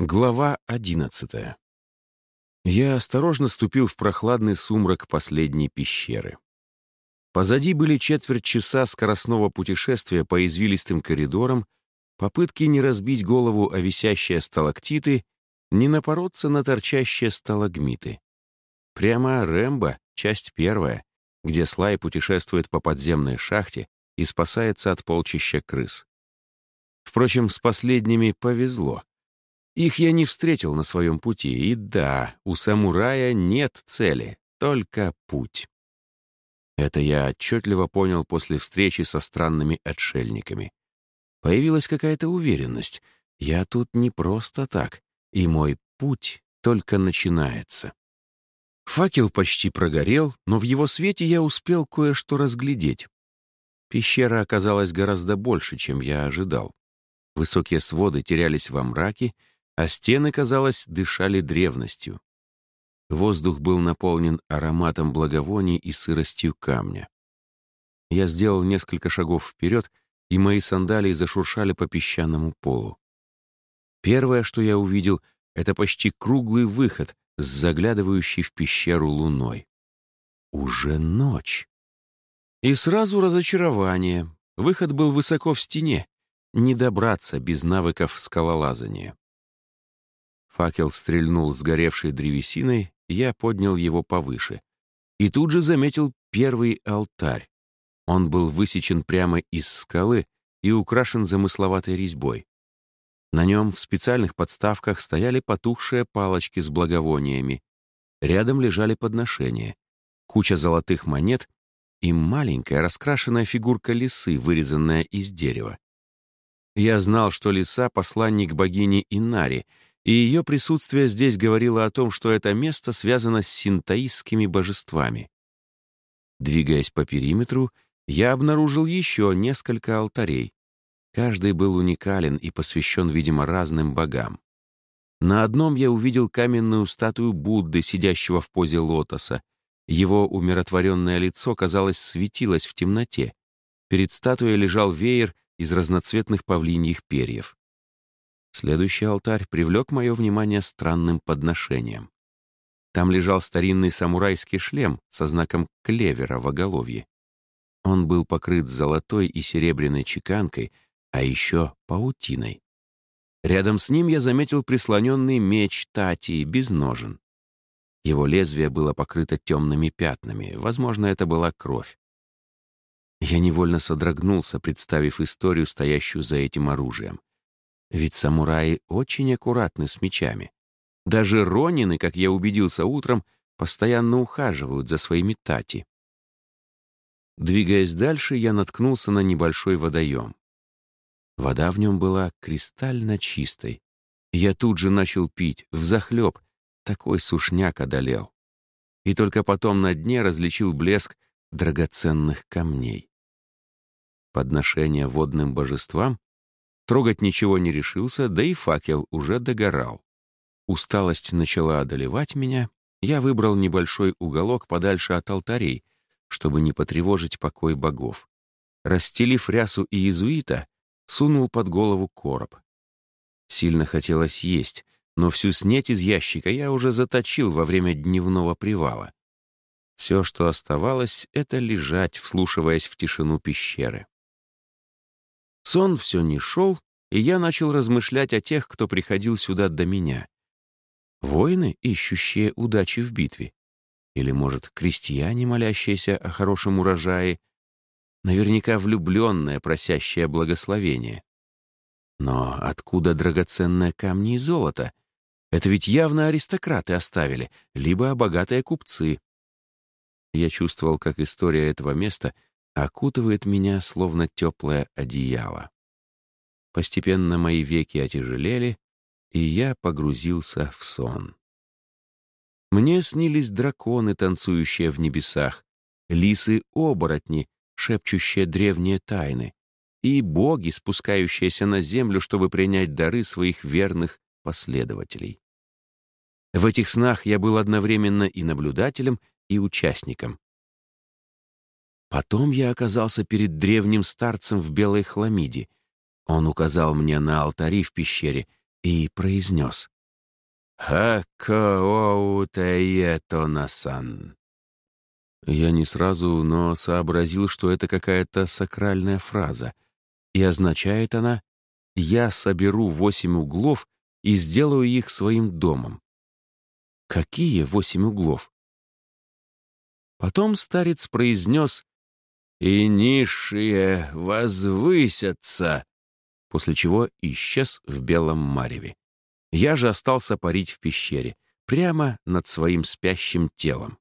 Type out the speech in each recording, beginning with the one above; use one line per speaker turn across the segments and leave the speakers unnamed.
Глава одиннадцатая. Я осторожно ступил в прохладный сумрак последней пещеры. Позади были четверть часа скоростного путешествия по извилистым коридорам, попытки не разбить голову о висящие сталактиты, не напороться на торчащие сталагмиты. Прямо Рэмбо, часть первая, где Слай путешествует по подземной шахте и спасается от полчища крыс. Впрочем, с последними повезло. Их я не встретил на своем пути, и да, у самурая нет цели, только путь. Это я отчетливо понял после встречи со странными отшельниками. Появилась какая-то уверенность. Я тут не просто так, и мой путь только начинается. Факел почти прогорел, но в его свете я успел кое-что разглядеть. Пещера оказалась гораздо больше, чем я ожидал. Высокие своды терялись во мраке, а стены, казалось, дышали древностью. Воздух был наполнен ароматом благовоний и сыростью камня. Я сделал несколько шагов вперед, и мои сандалии зашуршали по песчаному полу. Первое, что я увидел, это почти круглый выход с заглядывающей в пещеру луной. Уже ночь. И сразу разочарование. Выход был высоко в стене. Не добраться без навыков скалолазания. Факел стрельнул сгоревшей древесиной, я поднял его повыше. И тут же заметил первый алтарь. Он был высечен прямо из скалы и украшен замысловатой резьбой. На нем в специальных подставках стояли потухшие палочки с благовониями. Рядом лежали подношения, куча золотых монет и маленькая раскрашенная фигурка лисы, вырезанная из дерева. Я знал, что лиса — посланник богини Инари — и ее присутствие здесь говорило о том, что это место связано с синтаистскими божествами. Двигаясь по периметру, я обнаружил еще несколько алтарей. Каждый был уникален и посвящен, видимо, разным богам. На одном я увидел каменную статую Будды, сидящего в позе лотоса. Его умиротворенное лицо, казалось, светилось в темноте. Перед статуей лежал веер из разноцветных павлиньих перьев. Следующий алтарь привлек мое внимание странным подношением. Там лежал старинный самурайский шлем со знаком клевера в оголовье. Он был покрыт золотой и серебряной чеканкой, а еще паутиной. Рядом с ним я заметил прислоненный меч Тати без ножен. Его лезвие было покрыто темными пятнами, возможно, это была кровь. Я невольно содрогнулся, представив историю, стоящую за этим оружием. Ведь самураи очень аккуратны с мечами. Даже ронины, как я убедился утром, постоянно ухаживают за своими тати. Двигаясь дальше, я наткнулся на небольшой водоем. Вода в нем была кристально чистой. Я тут же начал пить, взахлеб, такой сушняк одолел. И только потом на дне различил блеск драгоценных камней. Подношение водным божествам Трогать ничего не решился, да и факел уже догорал. Усталость начала одолевать меня. Я выбрал небольшой уголок подальше от алтарей, чтобы не потревожить покой богов. Расстелив рясу и иезуита, сунул под голову короб. Сильно хотелось есть, но всю снеть из ящика я уже заточил во время дневного привала. Все, что оставалось, — это лежать, вслушиваясь в тишину пещеры. Сон все не шел, и я начал размышлять о тех, кто приходил сюда до меня. Воины, ищущие удачи в битве? Или, может, крестьяне, молящиеся о хорошем урожае? Наверняка влюбленные, просящие благословения. Но откуда драгоценные камни и золото? Это ведь явно аристократы оставили, либо богатые купцы. Я чувствовал, как история этого места — окутывает меня, словно теплое одеяло. Постепенно мои веки отяжелели, и я погрузился в сон. Мне снились драконы, танцующие в небесах, лисы-оборотни, шепчущие древние тайны, и боги, спускающиеся на землю, чтобы принять дары своих верных последователей. В этих снах я был одновременно и наблюдателем, и участником. Потом я оказался перед древним старцем в белой хламиде. Он указал мне на алтари в пещере и произнес «Хакаоутаетонасан». Я не сразу, но сообразил, что это какая-то сакральная фраза, и означает она «Я соберу восемь углов и сделаю их своим домом». Какие восемь углов? Потом старец произнес «И низшие возвысятся», после чего исчез в белом мареве. Я же остался парить в пещере, прямо над своим спящим телом.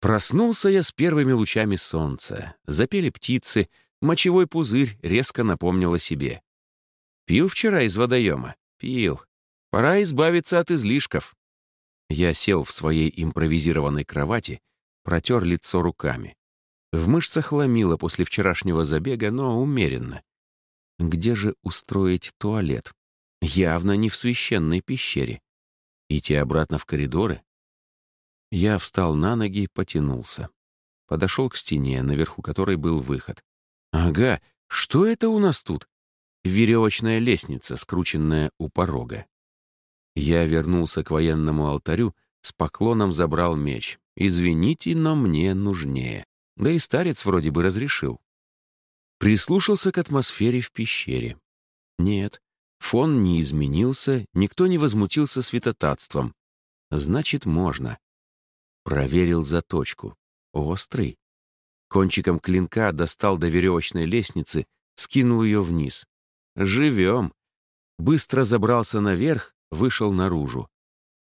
Проснулся я с первыми лучами солнца. Запели птицы, мочевой пузырь резко напомнил о себе. Пил вчера из водоема? Пил. Пора избавиться от излишков. Я сел в своей импровизированной кровати, протер лицо руками. В мышцах ломило после вчерашнего забега, но умеренно. Где же устроить туалет? Явно не в священной пещере. Идти обратно в коридоры? Я встал на ноги потянулся. Подошел к стене, наверху которой был выход. Ага, что это у нас тут? Веревочная лестница, скрученная у порога. Я вернулся к военному алтарю, с поклоном забрал меч. Извините, но мне нужнее. Да и старец вроде бы разрешил. Прислушался к атмосфере в пещере. Нет, фон не изменился, никто не возмутился светотатством. Значит, можно. Проверил заточку. Острый. Кончиком клинка достал до веревочной лестницы, скинул ее вниз. Живем. Быстро забрался наверх, вышел наружу.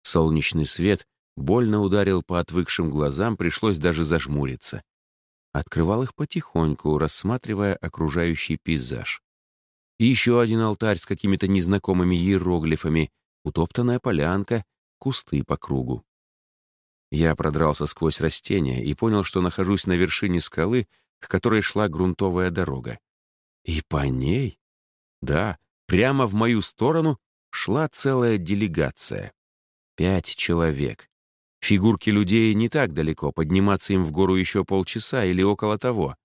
Солнечный свет больно ударил по отвыкшим глазам, пришлось даже зажмуриться. Открывал их потихоньку, рассматривая окружающий пейзаж. И еще один алтарь с какими-то незнакомыми иероглифами, утоптанная полянка, кусты по кругу. Я продрался сквозь растения и понял, что нахожусь на вершине скалы, к которой шла грунтовая дорога. И по ней, да, прямо в мою сторону шла целая делегация. Пять человек. Фигурки людей не так далеко, подниматься им в гору еще полчаса или около того.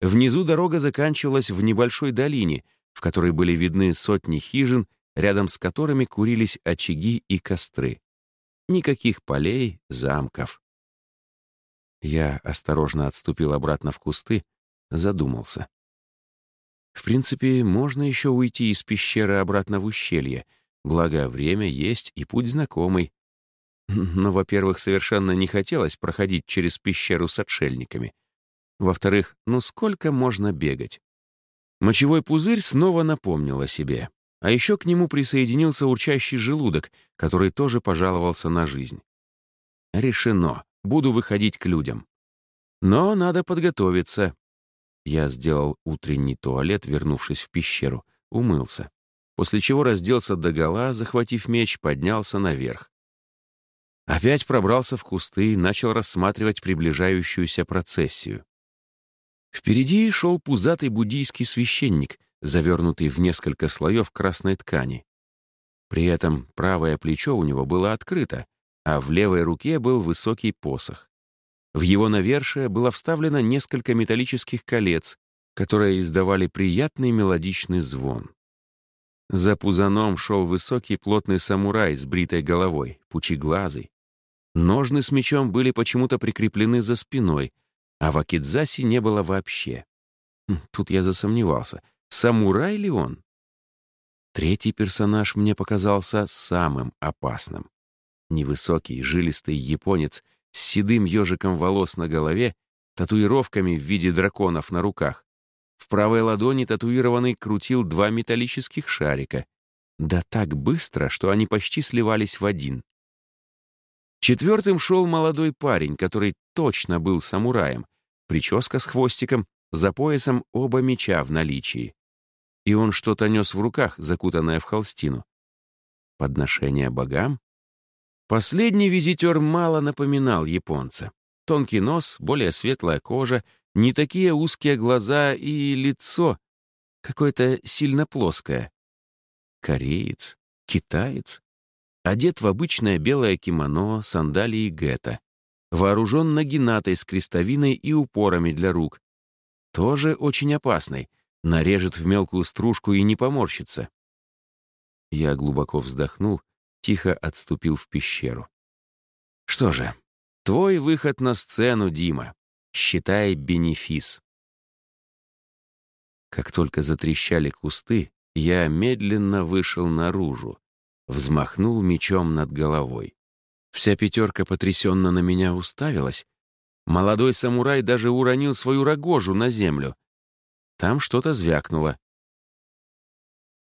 Внизу дорога заканчивалась в небольшой долине, в которой были видны сотни хижин, рядом с которыми курились очаги и костры. Никаких полей, замков. Я осторожно отступил обратно в кусты, задумался. В принципе, можно еще уйти из пещеры обратно в ущелье, благо время есть и путь знакомый. Но, во-первых, совершенно не хотелось проходить через пещеру с отшельниками. Во-вторых, ну сколько можно бегать? Мочевой пузырь снова напомнил о себе. А еще к нему присоединился урчащий желудок, который тоже пожаловался на жизнь. Решено. Буду выходить к людям. Но надо подготовиться. Я сделал утренний туалет, вернувшись в пещеру, умылся. После чего разделся догола, захватив меч, поднялся наверх. Опять пробрался в кусты и начал рассматривать приближающуюся процессию. Впереди шел пузатый буддийский священник, завернутый в несколько слоев красной ткани. При этом правое плечо у него было открыто, а в левой руке был высокий посох. В его навершие было вставлено несколько металлических колец, которые издавали приятный мелодичный звон. За пузаном шел высокий плотный самурай с бритой головой, пучеглазый. Ножны с мечом были почему-то прикреплены за спиной, а в Акидзасе не было вообще. Хм, тут я засомневался — Самурай ли он? Третий персонаж мне показался самым опасным. Невысокий, жилистый японец с седым ежиком волос на голове, татуировками в виде драконов на руках. В правой ладони татуированный крутил два металлических шарика. Да так быстро, что они почти сливались в один. Четвертым шел молодой парень, который точно был самураем. Прическа с хвостиком, за поясом оба меча в наличии. И он что-то нес в руках, закутанное в холстину. Подношение богам? Последний визитер мало напоминал японца. Тонкий нос, более светлая кожа, не такие узкие глаза и лицо. Какое-то сильно плоское. Кореец? Китаец? Одет в обычное белое кимоно, сандалии гетто. Вооружен нагинатой с крестовиной и упорами для рук, тоже очень опасной, нарежет в мелкую стружку и не поморщится. Я глубоко вздохнул, тихо отступил в пещеру. Что же, твой выход на сцену, Дима. Считай бенефис. Как только затрещали кусты, я медленно вышел наружу, взмахнул мечом над головой. Вся пятерка потрясенно на меня уставилась. Молодой самурай даже уронил свою рогожу на землю. Там что-то звякнуло.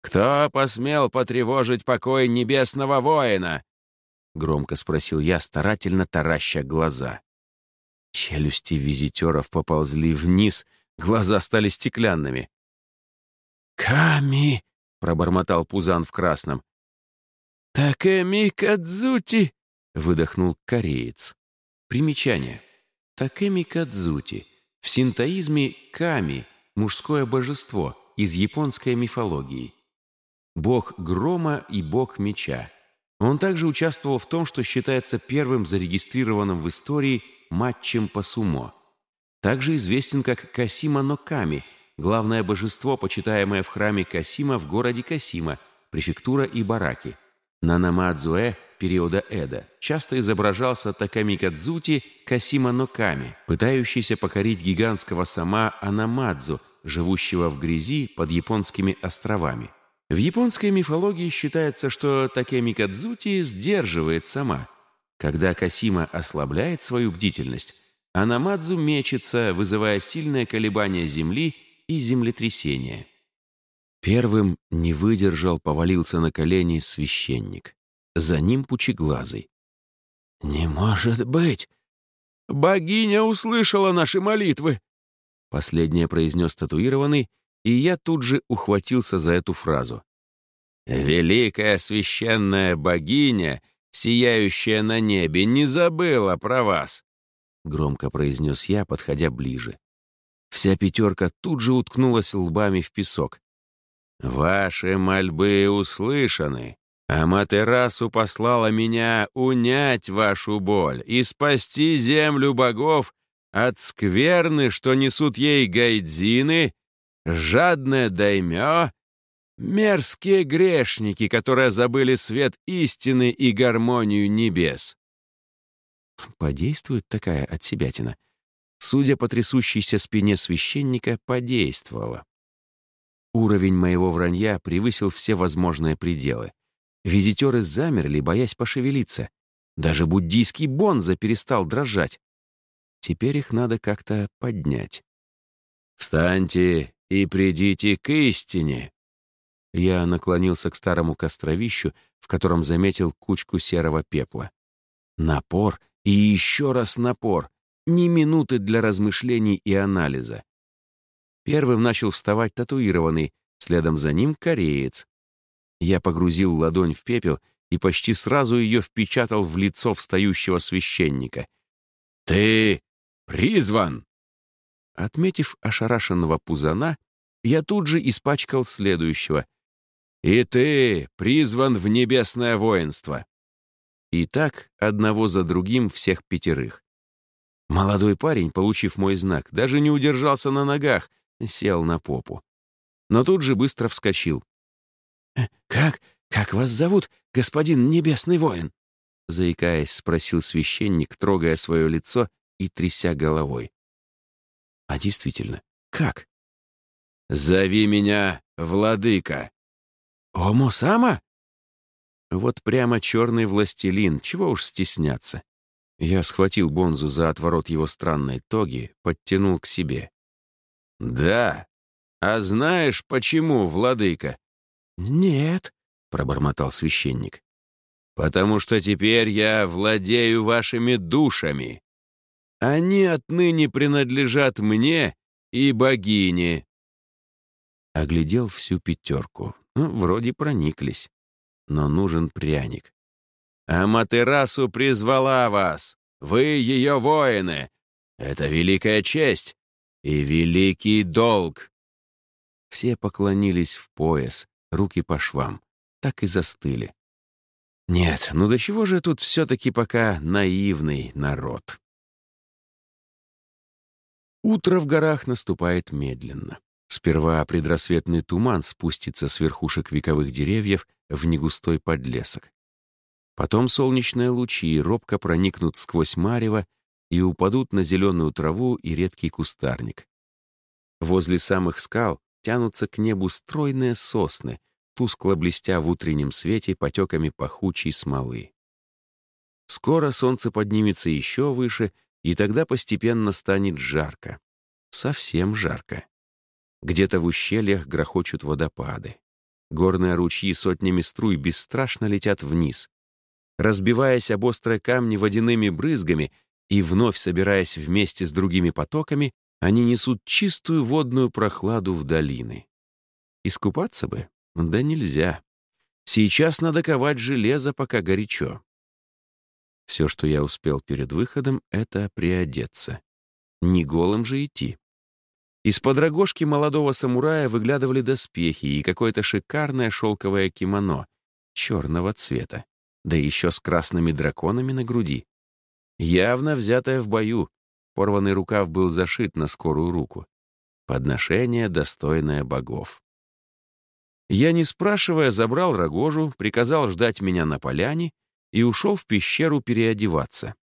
«Кто посмел потревожить покой небесного воина?» — громко спросил я, старательно тараща глаза. Челюсти визитеров поползли вниз, глаза стали стеклянными.
«Ками!» — пробормотал Пузан в красном. «Такэми Кадзути!» — выдохнул кореец.
Примечание. Такэми Кадзути. В синтоизме Ками — мужское божество из японской мифологии. Бог грома и бог меча. Он также участвовал в том, что считается первым зарегистрированным в истории матчем по сумо. Также известен как Касима Ноками — главное божество, почитаемое в храме Касима в городе Касима, префектура Ибараки. На Намадзуэ периода Эда часто изображался Такамикадзути Касима Ноками, пытающийся покорить гигантского сама Анамадзу, живущего в грязи под японскими островами. В японской мифологии считается, что Такемикадзути сдерживает сама. Когда Касима ослабляет свою бдительность, Анамадзу мечется, вызывая сильное колебание земли и землетрясение. Первым не выдержал, повалился на колени священник. За ним пучеглазый.
«Не может быть! Богиня услышала наши молитвы!»
Последнее произнес татуированный, и я тут же ухватился за эту фразу. «Великая священная богиня, сияющая на небе, не забыла про вас!» Громко произнес я, подходя ближе. Вся пятерка тут же уткнулась лбами в песок. «Ваши мольбы услышаны. Аматерасу послала меня унять вашу боль и спасти землю богов от скверны, что несут ей гайдзины, жадное даймё, мерзкие грешники, которые забыли свет истины и гармонию небес». Подействует такая отсебятина. Судя по трясущейся спине священника, подействовало. Уровень моего вранья превысил все возможные пределы. Визитеры замерли, боясь пошевелиться. Даже буддийский бонза перестал дрожать. Теперь их надо как-то поднять. «Встаньте и придите к истине!» Я наклонился к старому костровищу, в котором заметил кучку серого пепла. Напор и еще раз напор ни минуты для размышлений и анализа. Первым начал вставать татуированный, следом за ним кореец. Я погрузил ладонь в пепел и почти сразу ее впечатал в лицо встающего священника. «Ты призван!» Отметив ошарашенного пузана, я тут же испачкал следующего. «И ты призван в небесное воинство!» И так одного за другим всех пятерых. Молодой парень, получив мой знак, даже не удержался на ногах, сел на попу. Но тут же быстро вскочил.
«Э, «Как? Как вас зовут, господин небесный воин?»
Заикаясь, спросил священник, трогая свое лицо и тряся головой. «А действительно, как?» «Зови меня, владыка!»
«Омо-сама?»
Вот прямо черный властелин, чего уж стесняться. Я схватил Бонзу за отворот его странной тоги, подтянул к себе. «Да. А знаешь, почему, владыка?»
«Нет», —
пробормотал священник. «Потому что теперь я владею вашими душами. Они отныне принадлежат мне и богине». Оглядел всю пятерку. Ну, вроде прониклись. Но нужен пряник. Аматерасу призвала вас. Вы ее воины. Это великая честь и великий долг. Все поклонились в пояс, руки по швам, так и застыли. Нет, ну до чего же тут все-таки пока наивный народ? Утро в горах наступает медленно. Сперва предрассветный туман спустится с верхушек вековых деревьев в негустой подлесок. Потом солнечные лучи робко проникнут сквозь марево и упадут на зеленую траву и редкий кустарник. Возле самых скал тянутся к небу стройные сосны, тускло блестя в утреннем свете потеками пахучей смолы. Скоро солнце поднимется еще выше, и тогда постепенно станет жарко. Совсем жарко. Где-то в ущельях грохочут водопады. Горные ручьи сотнями струй бесстрашно летят вниз. Разбиваясь об острые камни водяными брызгами и вновь собираясь вместе с другими потоками, они несут чистую водную прохладу в долины. Искупаться бы? Да нельзя. Сейчас надо ковать железо, пока горячо. Все, что я успел перед выходом, — это приодеться. Не голым же идти. Из-под рогожки молодого самурая выглядывали доспехи и какое-то шикарное шелковое кимоно черного цвета, да еще с красными драконами на груди. Явно взятое в бою, порванный рукав был зашит на скорую руку. Подношение, достойное богов. Я, не спрашивая, забрал рогожу, приказал ждать меня на поляне и ушел в пещеру переодеваться.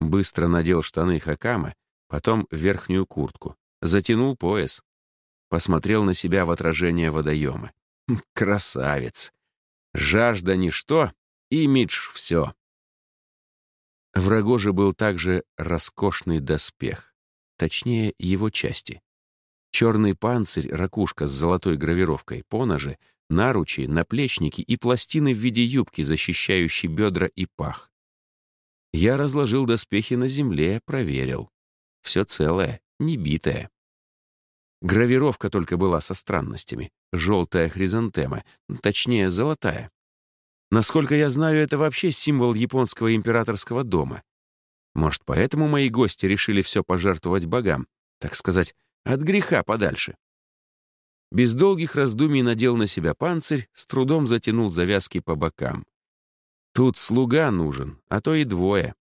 Быстро надел штаны Хакама, потом верхнюю куртку, затянул пояс. Посмотрел на себя в отражение водоема. Красавец! Жажда — ничто, имидж — все. В Рогоже был также роскошный доспех, точнее, его части. Черный панцирь, ракушка с золотой гравировкой, поножи, наручи, наплечники и пластины в виде юбки, защищающей бедра и пах. Я разложил доспехи на земле, проверил. Все целое, не битое. Гравировка только была со странностями. Желтая хризантема, точнее, золотая. Насколько я знаю, это вообще символ японского императорского дома. Может, поэтому мои гости решили все пожертвовать богам, так сказать, от греха подальше. Без долгих раздумий надел на себя панцирь, с трудом затянул завязки по бокам. Тут слуга нужен, а то и двое.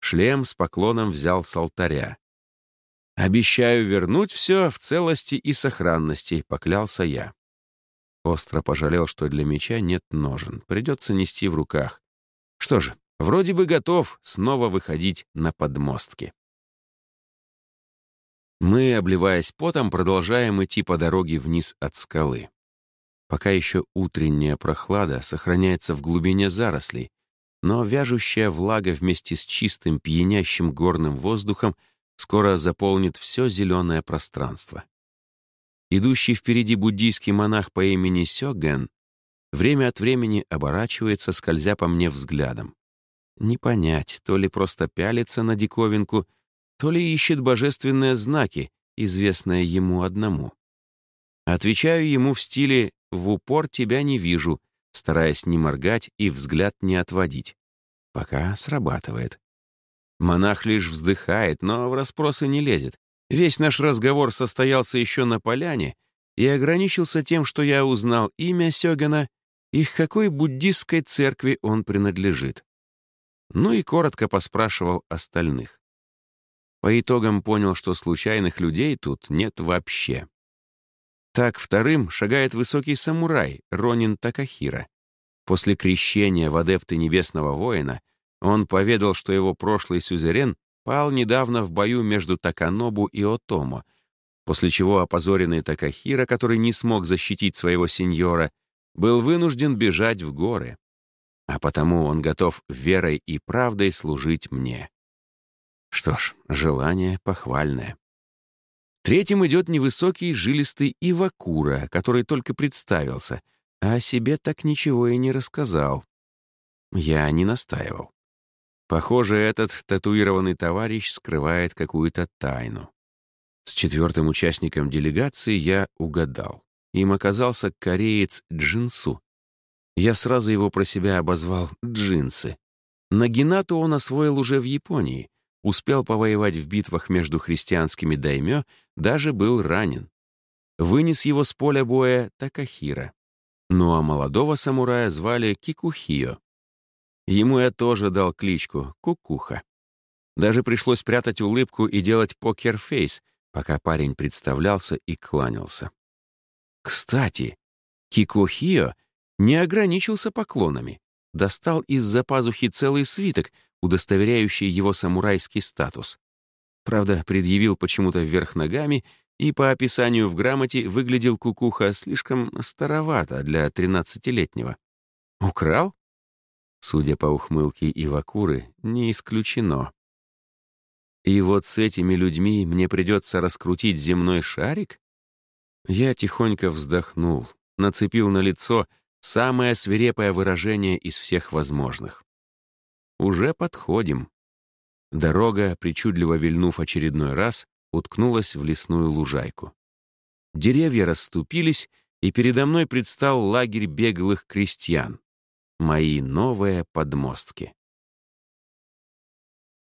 Шлем с поклоном взял с алтаря. «Обещаю вернуть все в целости и сохранности», — поклялся я. Остро пожалел, что для меча нет ножен, придется нести в руках. Что же, вроде бы готов снова выходить на подмостки. Мы, обливаясь потом, продолжаем идти по дороге вниз от скалы. Пока еще утренняя прохлада сохраняется в глубине зарослей, но вяжущая влага вместе с чистым пьянящим горным воздухом скоро заполнит все зеленое пространство. Идущий впереди буддийский монах по имени Сёген время от времени оборачивается, скользя по мне взглядом. Не понять, то ли просто пялится на диковинку — то ли ищет божественные знаки, известные ему одному. Отвечаю ему в стиле «в упор тебя не вижу», стараясь не моргать и взгляд не отводить. Пока срабатывает. Монах лишь вздыхает, но в расспросы не лезет. Весь наш разговор состоялся еще на поляне и ограничился тем, что я узнал имя Сёгана и к какой буддистской церкви он принадлежит. Ну и коротко поспрашивал остальных. По итогам понял, что случайных людей тут нет вообще. Так вторым шагает высокий самурай Ронин Такахира. После крещения в адепты Небесного Воина он поведал, что его прошлый сюзерен пал недавно в бою между Таканобу и Отомо, после чего опозоренный Такахира, который не смог защитить своего сеньора, был вынужден бежать в горы. А потому он готов верой и правдой служить мне. Что ж, желание похвальное. Третьим идет невысокий жилистый Ивакура, который только представился, а о себе так ничего и не рассказал. Я не настаивал. Похоже, этот татуированный товарищ скрывает какую-то тайну. С четвертым участником делегации я угадал. Им оказался кореец Джинсу. Я сразу его про себя обозвал Джинсы. Нагинату он освоил уже в Японии, успел повоевать в битвах между христианскими даймё, даже был ранен. Вынес его с поля боя Такахира. Ну а молодого самурая звали Кикухио. Ему я тоже дал кличку Кукуха. Даже пришлось прятать улыбку и делать покер-фейс, пока парень представлялся и кланялся. Кстати, Кикохио не ограничился поклонами. Достал из-за пазухи целый свиток, удостоверяющий его самурайский статус. Правда, предъявил почему-то вверх ногами и по описанию в грамоте выглядел кукуха слишком старовато для тринадцатилетнего. Украл? Судя по ухмылке Ивакуры, не исключено. И вот с этими людьми мне придется раскрутить земной шарик? Я тихонько вздохнул, нацепил на лицо самое свирепое выражение из всех возможных. Уже подходим. Дорога, причудливо вильнув очередной раз, уткнулась в лесную лужайку. Деревья расступились, и передо мной предстал лагерь беглых крестьян. Мои новые подмостки.